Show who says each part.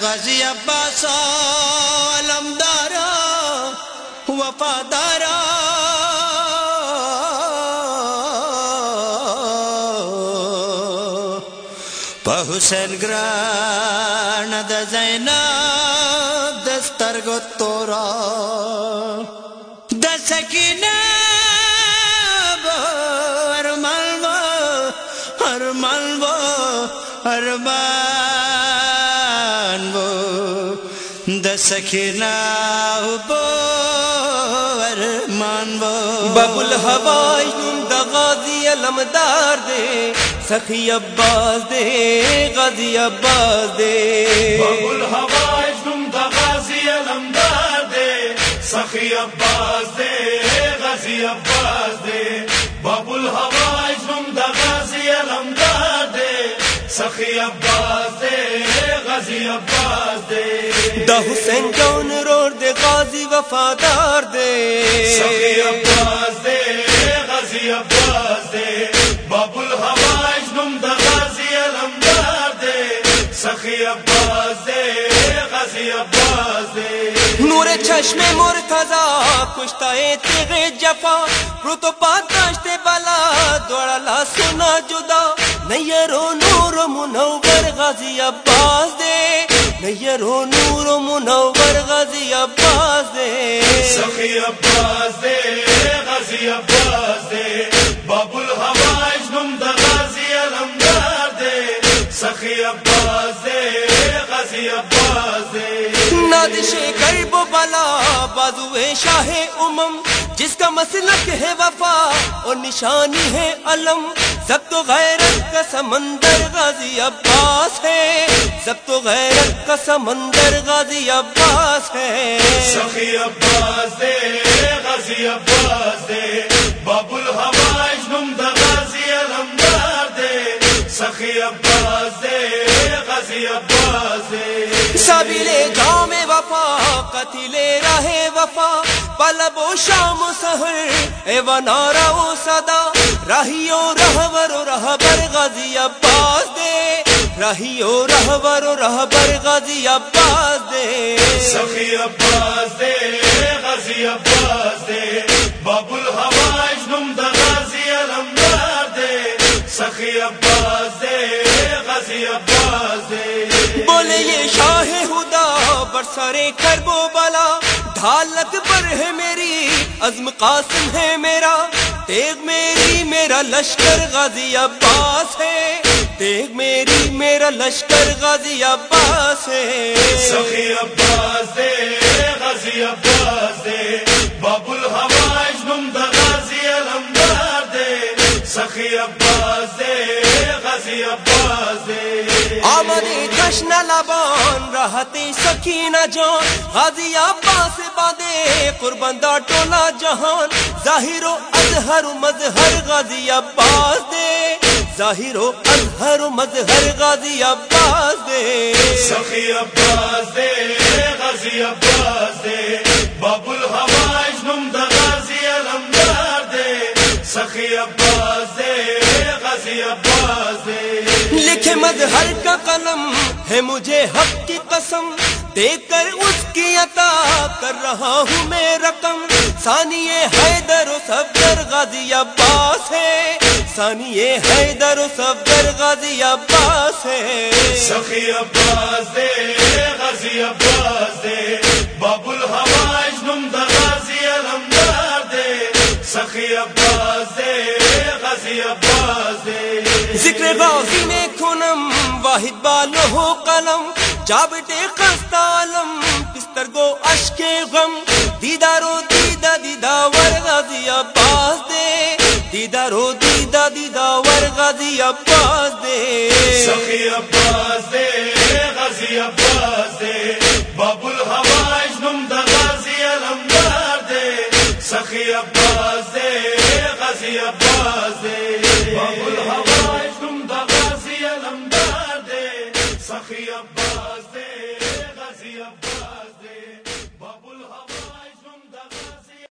Speaker 1: غازی عباس علمدارا، وفادارا۔ حسین گران د زینا دستر گو تورا۔ د سکینہ ارمان و ارمان ارمان و د سکینہ بو ارمان و
Speaker 2: ببل ہوائی د غازی علمدار دے سخی عباس دے غازی عباس دے۔
Speaker 3: ببل ہوائی د غازی علمدار دے سخی عباس دے غازی عباس دے۔ سخی عباس دے غازی عباس دے۔
Speaker 2: دا حسین جون روڈ دے غازی وفادار دے۔
Speaker 3: سخی عباس دے غازی عباس دے۔ ببل ہوائی د غازی علمدار دے۔ سخی عباس دے غازی عباس دے۔
Speaker 2: نور چشم مرتضا کشتا تیغ جفا۔ رو تو پاتاشتے بالا دوڑا لا سنا جدا۔ نیرو نور منور غازی عباس دے نیرو نور منور غازی عباس دے۔
Speaker 3: سخی عباس دے غازی عباس دے۔ بابل ہوائی د غازی علمدار دے۔ سخی عباس دے غازی عباس دے۔
Speaker 2: نادش کرب بلا بازو شاہ امم جس کا مسلک ہے وفا اور نشانی ہے علم۔ سب تو غیرت کا سمندر غازی عباس ہے۔ سب تو غیرت کا سمندر غازی عباس ہے۔
Speaker 3: سخی عباس دے غازی عباس دے۔ د غازی علمدار دے۔ سخی عباس دے غازی عباس دے۔
Speaker 2: سبیل جام وفا قتل راہ وفا پلب و شام و سہر اے و نارا و صدا راہیو رہبر و رہبر غازی عباس دے۔ راہیو رہبر و رہبر غازی عباس دے۔
Speaker 3: سخی عباس دے غازی عباس دے۔ بابل ہوائی د غازی علمدار دے۔ سخی عباس دے غازی عباس دے۔
Speaker 2: بولے یہ شاہ خدا برسرے و بلا ڈھالک پر ہے میری، عزم قاسم ہے میرا۔ تیغ میری، میرا لشکر غازی عباس ہے۔ تیغ میری، میرا لشکر غازی عباس ہے۔
Speaker 3: سخی عباس۔
Speaker 2: جشن لبان رہتی سکینہ جان۔ غازی عباس دا ٹولا جہان۔ ظاہر و اظہر مظہر غازی عباس دے۔ ظاہر و اظہر مظہر غازی عباس دے۔
Speaker 3: سخی عباس دے غازی عباس دے۔ د غازی علمدار دے۔ سخی عباس دے
Speaker 2: لکھے مظہر کا قلم ہے مجھے حق کی قسم دے کر اس کی عطا کر رہا ہوں میں رقم۔ ثانی حیدر و صفدر غازی عباس ہے۔ ثانی حیدر و صفدر غازی عباس ہے۔
Speaker 3: سخی عباس دے، غازی عباس دے۔ بابل ہوائی د غازی علمدار دے۔ سخی عباس غازی
Speaker 2: میں کھنم، واحد بالو ہو قلم، جابٹے خستہ عالم پستر گو اشک غم۔ دیدارو دیدا دیدا ور غازی عباس دے۔ دیدارو دیدا دیدا ور غازی عباس دے۔
Speaker 3: سخی عباس دے، غازی عباس دے۔ باب بابل ہوائی د غازی علمدار دے۔ سخی عباس دے، غازی عباس دے۔ عباس